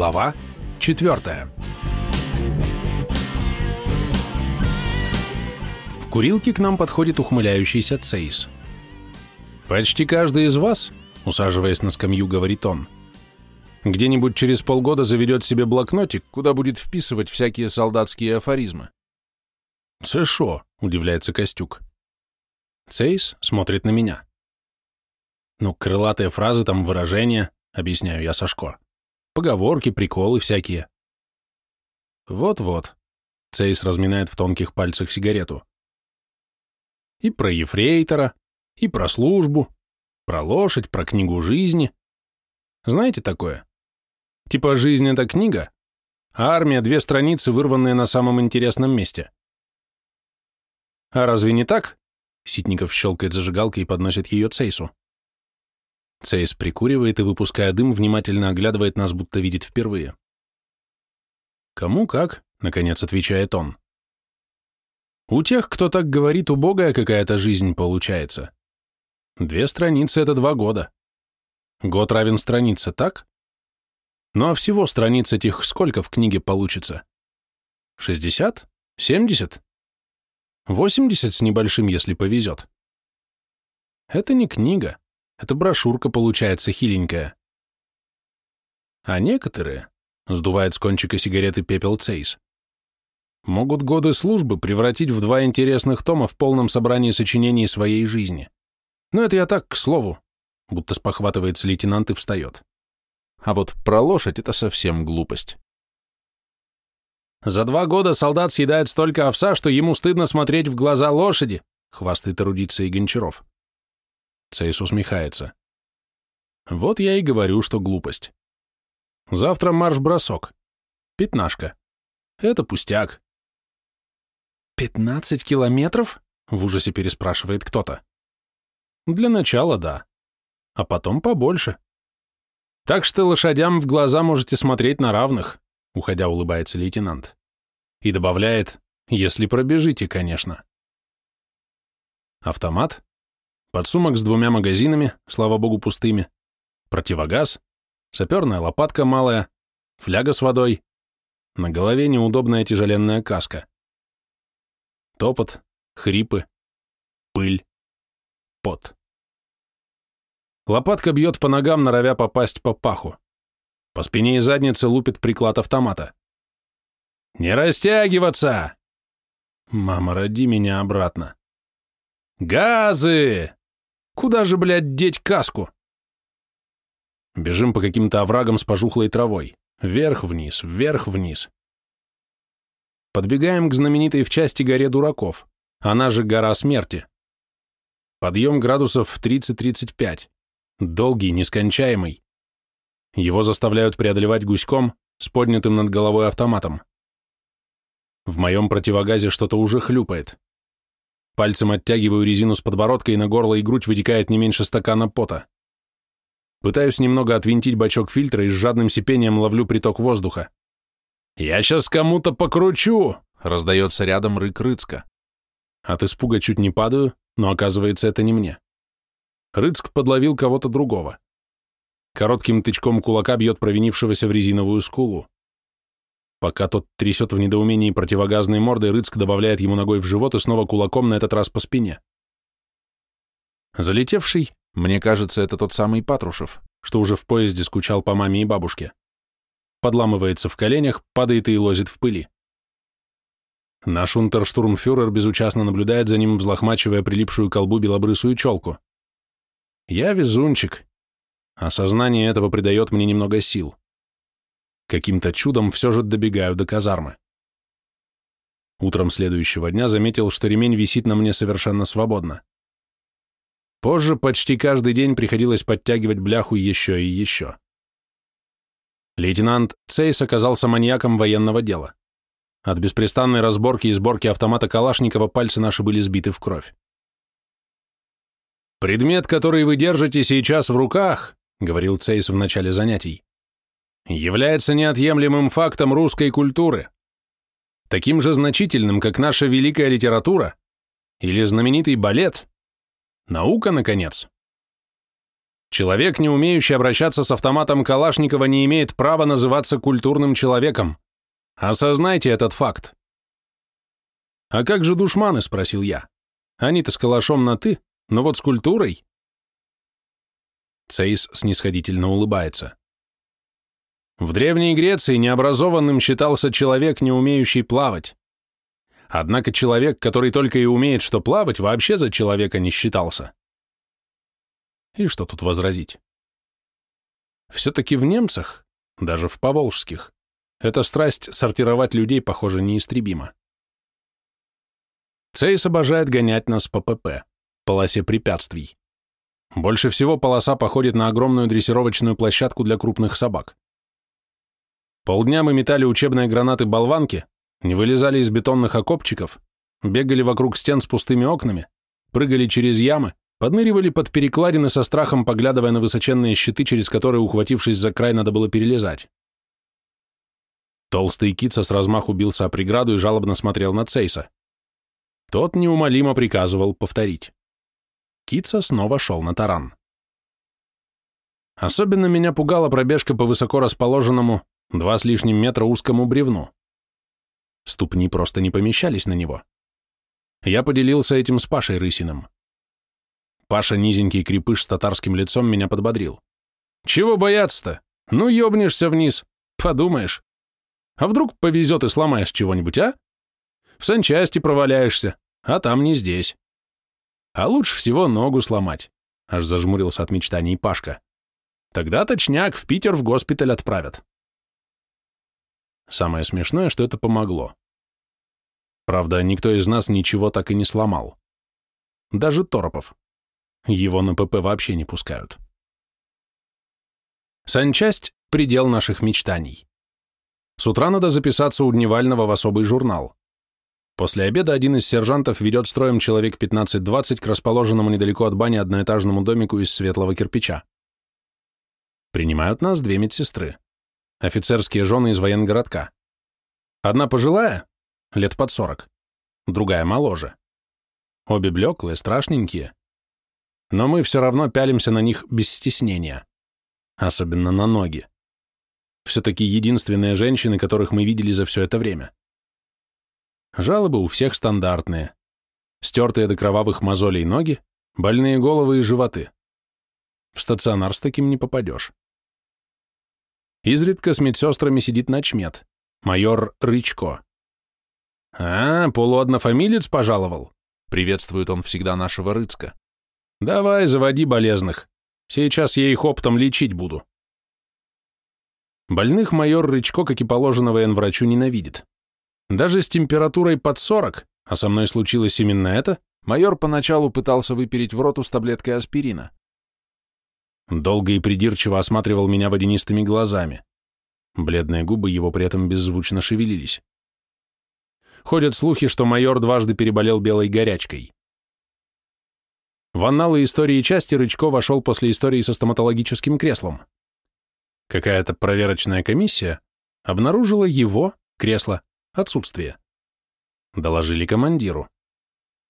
Глава 4. В курилке к нам подходит ухмыляющийся Цейс. «Почти каждый из вас, — усаживаясь на скамью, говорит он, — где-нибудь через полгода заведет себе блокнотик, куда будет вписывать всякие солдатские афоризмы». «Це шо?» — удивляется Костюк. Цейс смотрит на меня. «Ну, крылатые фразы, там выражения», — объясняю я Сашко. Поговорки, приколы всякие. Вот-вот. Цейс разминает в тонких пальцах сигарету. И про ефрейтора, и про службу, про лошадь, про книгу жизни. Знаете такое? Типа «Жизнь — это книга», а армия — две страницы, вырванные на самом интересном месте. А разве не так? Ситников щелкает зажигалкой и подносит ее Цейсу. Цейс прикуривает и, выпуская дым, внимательно оглядывает нас, будто видит впервые. «Кому как?» — наконец отвечает он. «У тех, кто так говорит, убогая какая-то жизнь получается. Две страницы — это два года. Год равен странице, так? Ну а всего страниц этих сколько в книге получится? Шестьдесят? Семьдесят? Восемьдесят с небольшим, если повезет. Это не книга. Это брошюрка получается хиленькая. А некоторые, сдувает с кончика сигареты пепел Цейс, могут годы службы превратить в два интересных тома в полном собрании сочинений своей жизни. Но это я так, к слову, будто спохватывается лейтенант и встает. А вот про лошадь это совсем глупость. За два года солдат съедает столько овса, что ему стыдно смотреть в глаза лошади, хвастает эрудиция и Гончаров. Цейс усмехается. Вот я и говорю, что глупость. Завтра марш-бросок. Пятнашка. Это пустяк. «Пятнадцать километров?» — в ужасе переспрашивает кто-то. Для начала да. А потом побольше. Так что лошадям в глаза можете смотреть на равных, уходя улыбается лейтенант. И добавляет, если пробежите, конечно. Автомат, подсумок с двумя магазинами, слава богу, пустыми, противогаз, саперная лопатка малая, фляга с водой, на голове неудобная тяжеленная каска. Топот, хрипы, пыль, пот. Лопатка бьет по ногам, норовя попасть по паху. По спине и заднице лупит приклад автомата. «Не растягиваться!» «Мама, роди меня обратно!» «Газы!» Куда же, блядь, деть каску? Бежим по каким-то оврагам с пожухлой травой. Вверх-вниз, вверх-вниз. Подбегаем к знаменитой в части горе дураков. Она же гора смерти. Подъем градусов в 30-35. Долгий, нескончаемый. Его заставляют преодолевать гуськом с поднятым над головой автоматом. В моем противогазе что-то уже хлюпает. Пальцем оттягиваю резину с подбородка, и на горло и грудь вытекает не меньше стакана пота. Пытаюсь немного отвинтить бачок фильтра и с жадным сипением ловлю приток воздуха. «Я сейчас кому-то покручу!» — раздается рядом рык Рыцка. От испуга чуть не падаю, но оказывается, это не мне. Рыцк подловил кого-то другого. Коротким тычком кулака бьет провинившегося в резиновую скулу. Пока тот трясет в недоумении противогазной мордой, Рыцк добавляет ему ногой в живот и снова кулаком, на этот раз по спине. Залетевший, мне кажется, это тот самый Патрушев, что уже в поезде скучал по маме и бабушке. Подламывается в коленях, падает и лозит в пыли. Наш унтерштурмфюрер безучастно наблюдает за ним, взлохмачивая прилипшую колбу белобрысую челку. Я везунчик. Осознание этого придает мне немного сил. Каким-то чудом все же добегаю до казармы. Утром следующего дня заметил, что ремень висит на мне совершенно свободно. Позже почти каждый день приходилось подтягивать бляху еще и еще. Лейтенант Цейс оказался маньяком военного дела. От беспрестанной разборки и сборки автомата Калашникова пальцы наши были сбиты в кровь. «Предмет, который вы держите сейчас в руках», — говорил Цейс в начале занятий, является неотъемлемым фактом русской культуры, таким же значительным, как наша великая литература или знаменитый балет, наука, наконец. Человек, не умеющий обращаться с автоматом Калашникова, не имеет права называться культурным человеком. Осознайте этот факт. «А как же душманы?» — спросил я. «Они-то с калашом на «ты», но вот с культурой...» Цейс снисходительно улыбается. В Древней Греции необразованным считался человек, не умеющий плавать. Однако человек, который только и умеет что плавать, вообще за человека не считался. И что тут возразить? Все-таки в немцах, даже в поволжских, эта страсть сортировать людей, похоже, неистребима. Цейс обожает гонять нас по ПП, полосе препятствий. Больше всего полоса походит на огромную дрессировочную площадку для крупных собак. Полдня мы метали учебные гранаты-болванки, не вылезали из бетонных окопчиков, бегали вокруг стен с пустыми окнами, прыгали через ямы, подныривали под перекладины со страхом, поглядывая на высоченные щиты, через которые, ухватившись за край, надо было перелезать. Толстый кица с размаху бился о преграду и жалобно смотрел на Цейса. Тот неумолимо приказывал повторить. Кица снова шел на таран. Особенно меня пугала пробежка по высоко расположенному, два с лишним метра узкому бревну. Ступни просто не помещались на него. Я поделился этим с Пашей Рысиным. Паша, низенький крепыш с татарским лицом, меня подбодрил. «Чего бояться-то? Ну, ёбнешься вниз. Подумаешь. А вдруг повезет и сломаешь чего-нибудь, а? В санчасти проваляешься, а там не здесь. А лучше всего ногу сломать», — аж зажмурился от мечтаний Пашка. «Тогда точняк в Питер в госпиталь отправят». Самое смешное, что это помогло. Правда, никто из нас ничего так и не сломал. Даже Торопов. Его на ПП вообще не пускают. Санчасть — предел наших мечтаний. С утра надо записаться у Дневального в особый журнал. После обеда один из сержантов ведет строем человек 15-20 к расположенному недалеко от бани одноэтажному домику из светлого кирпича. Принимают нас две медсестры. Офицерские жены из военгородка. Одна пожилая, лет под 40, другая моложе. Обе блеклые, страшненькие но мы все равно пялимся на них без стеснения, особенно на ноги. Все-таки единственные женщины, которых мы видели за все это время. Жалобы у всех стандартные. Стертые до кровавых мозолей ноги, больные головы и животы. В стационар с таким не попадешь. Изредка с медсестрами сидит начмет, майор Рычко. «А, полуоднофамилец пожаловал?» — приветствует он всегда нашего Рыцка. Давай, заводи болезных. Сейчас я их оптом лечить буду. Больных майор Рычко, как и положено военврачу, ненавидит. Даже с температурой под 40, а со мной случилось именно это, майор поначалу пытался выпереть в роту с таблеткой аспирина. Долго и придирчиво осматривал меня водянистыми глазами. Бледные губы его при этом беззвучно шевелились. Ходят слухи, что майор дважды переболел белой горячкой. В анналы истории части Рычко вошел после истории со стоматологическим креслом. Какая-то проверочная комиссия обнаружила его, кресло, отсутствие. Доложили командиру.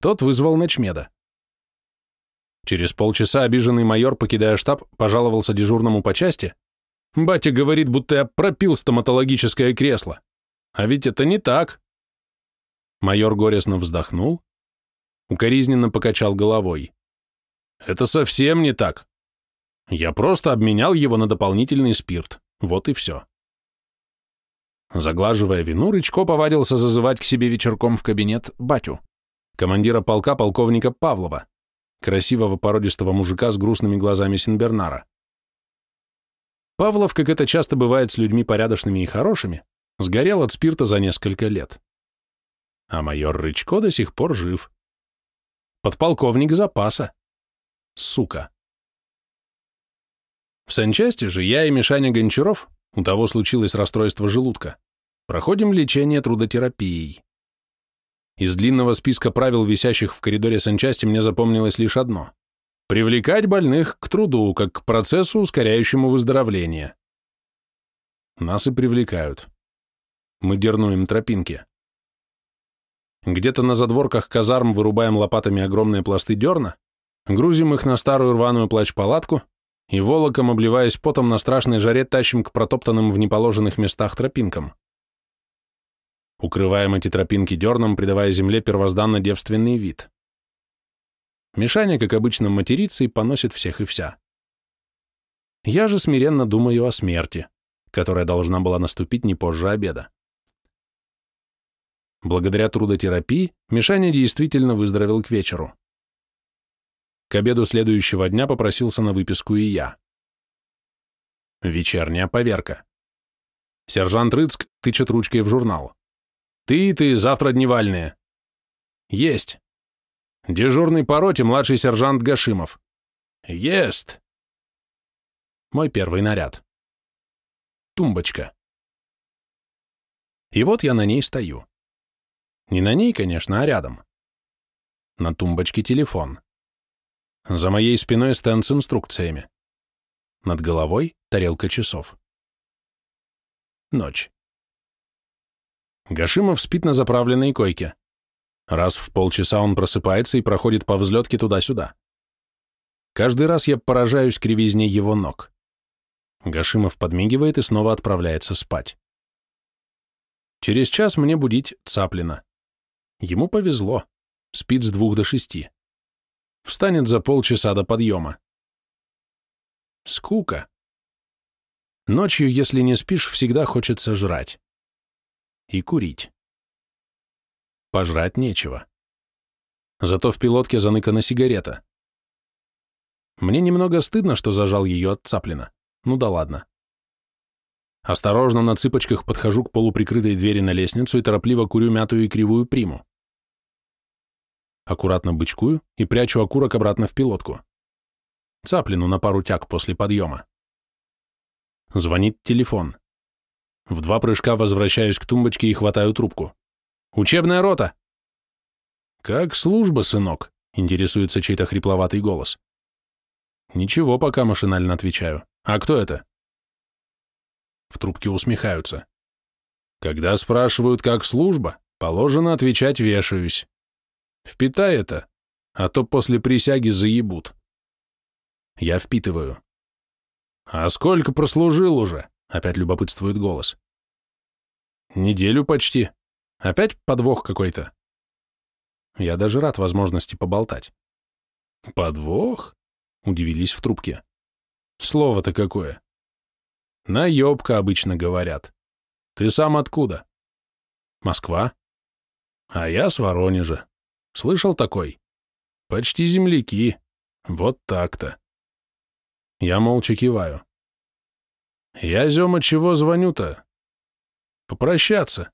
Тот вызвал ночмеда. Через полчаса обиженный майор, покидая штаб, пожаловался дежурному по части. «Батя говорит, будто я пропил стоматологическое кресло. А ведь это не так». Майор горестно вздохнул, укоризненно покачал головой. Это совсем не так. Я просто обменял его на дополнительный спирт. Вот и все. Заглаживая вину, Рычко повадился зазывать к себе вечерком в кабинет батю, командира полка полковника Павлова, красивого породистого мужика с грустными глазами Синбернара. Павлов, как это часто бывает с людьми порядочными и хорошими, сгорел от спирта за несколько лет. А майор Рычко до сих пор жив. Подполковник запаса. Сука. В санчасти же я и Мишаня Гончаров, у того случилось расстройство желудка, проходим лечение трудотерапией. Из длинного списка правил, висящих в коридоре санчасти, мне запомнилось лишь одно – привлекать больных к труду, как к процессу, ускоряющему выздоровление. Нас и привлекают. Мы дернуем тропинки. Где-то на задворках казарм вырубаем лопатами огромные пласты дерна, грузим их на старую рваную плащ-палатку, и волоком, обливаясь потом на страшной жаре, тащим к протоптанным в неположенных местах тропинкам. Укрываем эти тропинки дерном, придавая земле первозданно девственный вид. Мишаня, как обычно, матерится и поносит всех и вся. Я же смиренно думаю о смерти, которая должна была наступить не позже обеда. Благодаря трудотерапии Мишаня действительно выздоровел к вечеру. К обеду следующего дня попросился на выписку и я. Вечерняя поверка. Сержант Рыцк тычет ручкой в журнал. «Ты и ты, завтра дневальные». «Есть». Дежурный по роте младший сержант Гашимов. «Есть». Мой первый наряд. Тумбочка. И вот я на ней стою. Не на ней, конечно, а рядом. На тумбочке телефон. За моей спиной стенд с инструкциями. Над головой тарелка часов. Ночь. Гашимов спит на заправленной койке. Раз в полчаса он просыпается и проходит по взлетке туда-сюда. Каждый раз я поражаюсь кривизне его ног. Гашимов подмигивает и снова отправляется спать. Через час мне будить Цаплина. Ему повезло. Спит с двух до шести. Встанет за полчаса до подъема. Скука. Ночью, если не спишь, всегда хочется жрать. И курить. Пожрать нечего. Зато в пилотке заныкана сигарета. Мне немного стыдно, что зажал ее от Цаплина. Ну да ладно. Осторожно на цыпочках подхожу к полуприкрытой двери на лестницу и торопливо курю мятую и кривую приму. Аккуратно бычкую и прячу окурок обратно в пилотку. Цаплину на пару тяг после подъема. Звонит телефон. В два прыжка возвращаюсь к тумбочке и хватаю трубку. «Учебная рота!» «Как служба, сынок?» — интересуется чей-то хрипловатый голос. «Ничего, пока машинально отвечаю. А кто это?» В трубке усмехаются. Когда спрашивают, как служба, положено отвечать «вешаюсь». Впитай это, а то после присяги заебут. Я впитываю. «А сколько прослужил уже?» — опять любопытствует голос. «Неделю почти. Опять подвох какой-то?» Я даже рад возможности поболтать. «Подвох?» — удивились в трубке. Слово-то какое. Наебка обычно говорят. Ты сам откуда? Москва. А я с Воронежа. Слышал такой? Почти земляки. Вот так-то. Я молча киваю. Я, Зема, чего звоню-то? Попрощаться.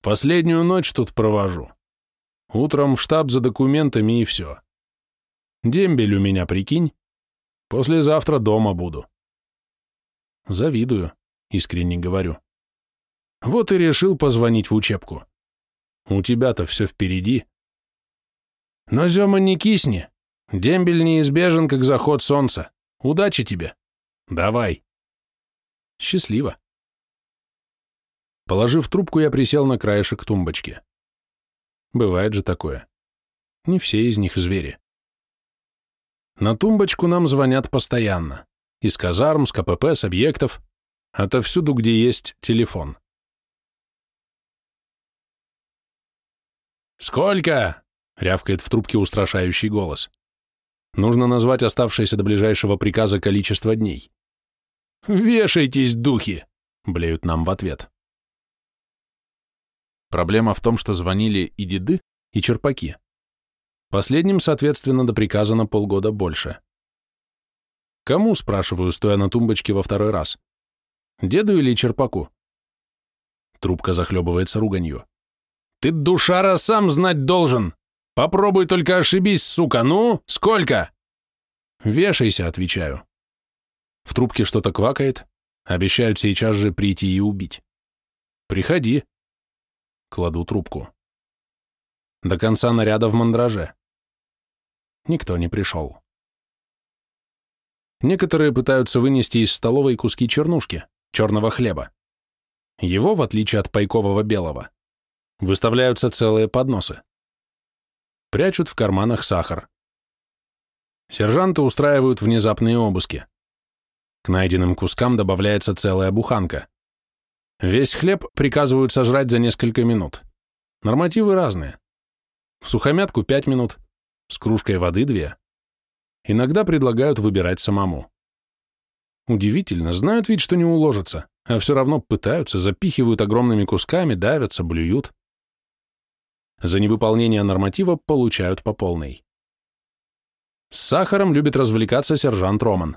Последнюю ночь тут провожу. Утром в штаб за документами и все. Дембель у меня, прикинь, Послезавтра дома буду. Завидую, искренне говорю. Вот и решил позвонить в учебку. У тебя-то все впереди. Но, Зема, не кисни. Дембель неизбежен, как заход солнца. Удачи тебе. Давай. Счастливо. Положив трубку, я присел на краешек тумбочки. Бывает же такое. Не все из них звери. На тумбочку нам звонят постоянно. Из казарм, с КПП, с объектов. Отовсюду, где есть телефон. «Сколько?» — рявкает в трубке устрашающий голос. Нужно назвать оставшееся до ближайшего приказа количество дней. «Вешайтесь, духи!» — блеют нам в ответ. Проблема в том, что звонили и деды, и черпаки. Последним, соответственно, до приказа полгода больше. Кому, спрашиваю, стоя на тумбочке во второй раз? Деду или черпаку? Трубка захлебывается руганью. Ты, душара, сам знать должен. Попробуй только ошибись, сука. Ну, сколько? Вешайся, отвечаю. В трубке что-то квакает. Обещают сейчас же прийти и убить. Приходи. Кладу трубку. До конца наряда в мандраже. Никто не пришел. Некоторые пытаются вынести из столовой куски чернушки, черного хлеба. Его, в отличие от пайкового белого, выставляются целые подносы. Прячут в карманах сахар. Сержанты устраивают внезапные обыски. К найденным кускам добавляется целая буханка. Весь хлеб приказывают сожрать за несколько минут. Нормативы разные. В сухомятку 5 минут, с кружкой воды 2. Иногда предлагают выбирать самому. Удивительно, знают ведь, что не уложатся, а все равно пытаются, запихивают огромными кусками, давятся, блюют. За невыполнение норматива получают по полной. С сахаром любит развлекаться сержант Роман.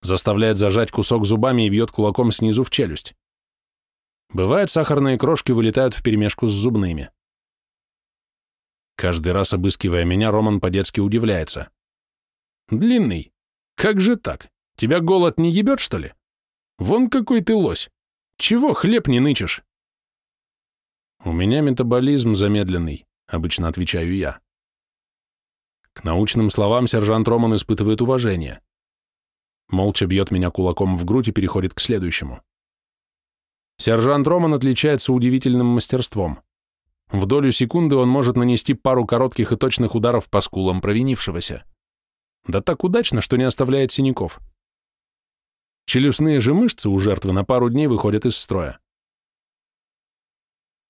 Заставляет зажать кусок зубами и бьет кулаком снизу в челюсть. Бывает, сахарные крошки вылетают вперемешку с зубными. Каждый раз, обыскивая меня, Роман по-детски удивляется. «Длинный, как же так? Тебя голод не ебет, что ли? Вон какой ты лось! Чего хлеб не нычешь?» «У меня метаболизм замедленный», — обычно отвечаю я. К научным словам сержант Роман испытывает уважение. Молча бьет меня кулаком в грудь и переходит к следующему. Сержант Роман отличается удивительным мастерством. В долю секунды он может нанести пару коротких и точных ударов по скулам провинившегося. Да так удачно, что не оставляет синяков. Челюстные же мышцы у жертвы на пару дней выходят из строя.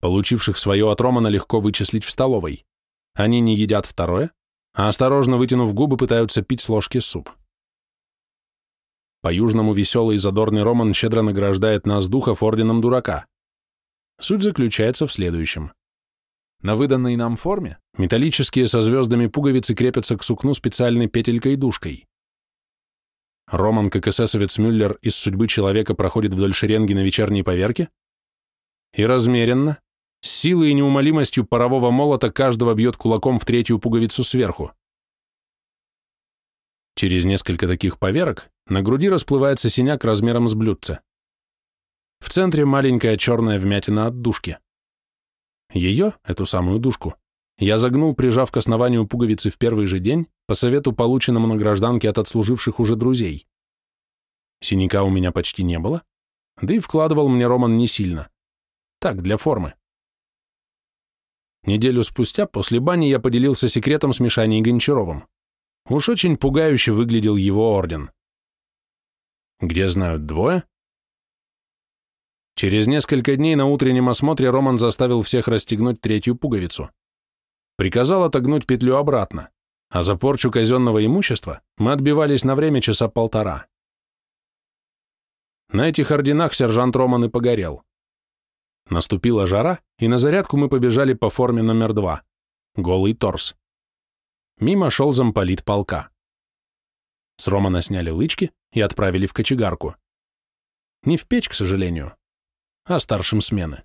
Получивших свое от Романа легко вычислить в столовой. Они не едят второе, а осторожно вытянув губы пытаются пить с ложки суп. По-южному веселый и задорный Роман щедро награждает нас духов орденом дурака. Суть заключается в следующем. На выданной нам форме металлические со звездами пуговицы крепятся к сукну специальной петелькой-душкой. Роман, как эсэсовец Мюллер, из судьбы человека проходит вдоль шеренги на вечерней поверке и размеренно, с силой и неумолимостью парового молота каждого бьет кулаком в третью пуговицу сверху. Через несколько таких поверок на груди расплывается синяк размером с блюдце. В центре маленькая черная вмятина от дужки. Ее, эту самую дужку, я загнул, прижав к основанию пуговицы в первый же день, по совету, полученному на гражданке от отслуживших уже друзей. Синяка у меня почти не было, да и вкладывал мне Роман не сильно. Так, для формы. Неделю спустя, после бани, я поделился секретом с Мишаней Гончаровым. Уж очень пугающе выглядел его орден. Где знают двое, Через несколько дней на утреннем осмотре Роман заставил всех расстегнуть третью пуговицу. Приказал отогнуть петлю обратно, а за порчу казенного имущества мы отбивались на время часа полтора. На этих орденах сержант Роман и погорел. Наступила жара, и на зарядку мы побежали по форме номер два. Голый торс. Мимо шел замполит полка. С Романа сняли лычки и отправили в кочегарку. Не в печь, к сожалению, а старшим смены.